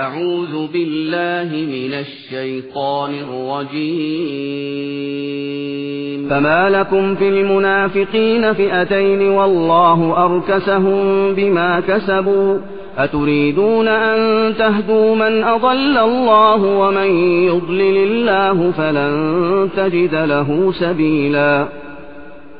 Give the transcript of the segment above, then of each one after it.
أعوذ بالله من الشيطان الرجيم. فما لكم في المنافقين فئتين والله أركسهم بما كسبوا. أتريدون أن تهدوا من أضل الله ومن يضلل الله فلن تجد له سبيلا.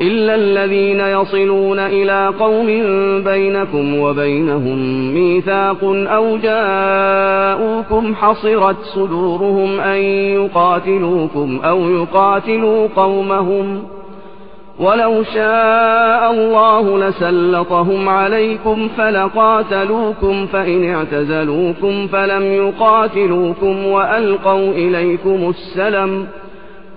إلا الذين يصلون إلى قوم بينكم وبينهم ميثاق أو جاءوكم حصرت صدورهم أن يقاتلوكم أو يقاتلوا قومهم. ولو شاء الله لسلطهم عليكم فلقاتلوكم فإن اعتزلوكم فلم يقاتلوكم وألقوا إليكم السلم.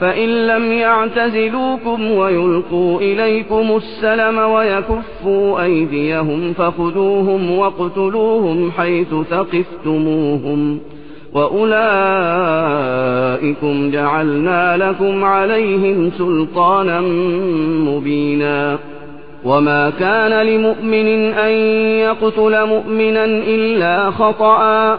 فإن لم يعتزلوكم ويلقوا إليكم السلم ويكفوا أيديهم فخذوهم واقتلوهم حيث ثقفتموهم وأولئكم جعلنا لكم عليهم سلطانا مبينا وما كان لمؤمن أن يقتل مؤمنا إلا خطأ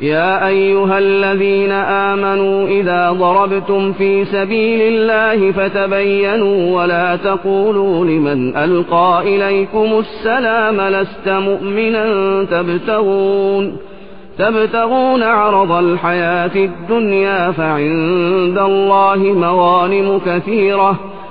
يا أيها الذين آمنوا إذا ضربتم في سبيل الله فتبينوا ولا تقولوا لمن ألقى إليكم السلام لست مؤمنا تبتغون تبتغون عرض الحياة الدنيا فعند الله مغانم كثيرة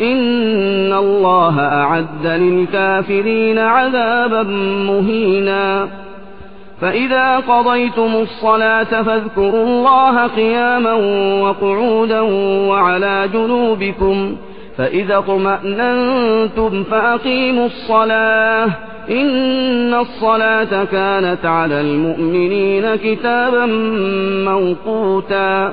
إن الله أعد للكافرين عذابا مهينا. فإذا قضيتم الصلاة فاذكروا الله قياما وقعودا وعلى جنوبكم. فإذا اطمأننتم فأقيموا الصلاة. إن الصلاة كانت على المؤمنين كتابا موقوتا.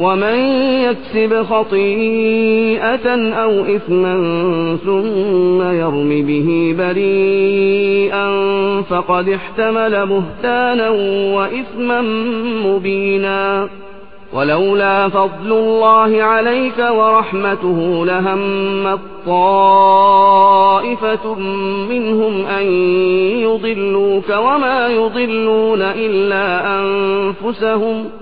ومن يكسب خطيئة أو إثما ثم يرم به بريئا فقد احتمل بهتانا وإثما مبينا. ولولا فضل الله عليك ورحمته لهم طائفة منهم أن يضلوك وما يضلون إلا أنفسهم ۖ.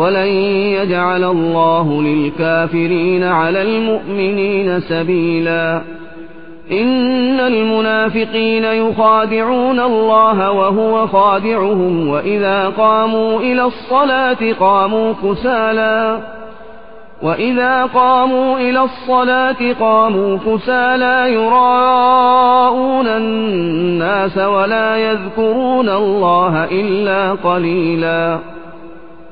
ولن يجعل الله للكافرين على المؤمنين سبيلا. إن المنافقين يخادعون الله وهو خادعهم وإذا قاموا إلى الصلاة قاموا كسالا. وإذا قاموا إلى الصلاة قاموا كسالا. يراءون الناس ولا يذكرون الله إلا قليلا.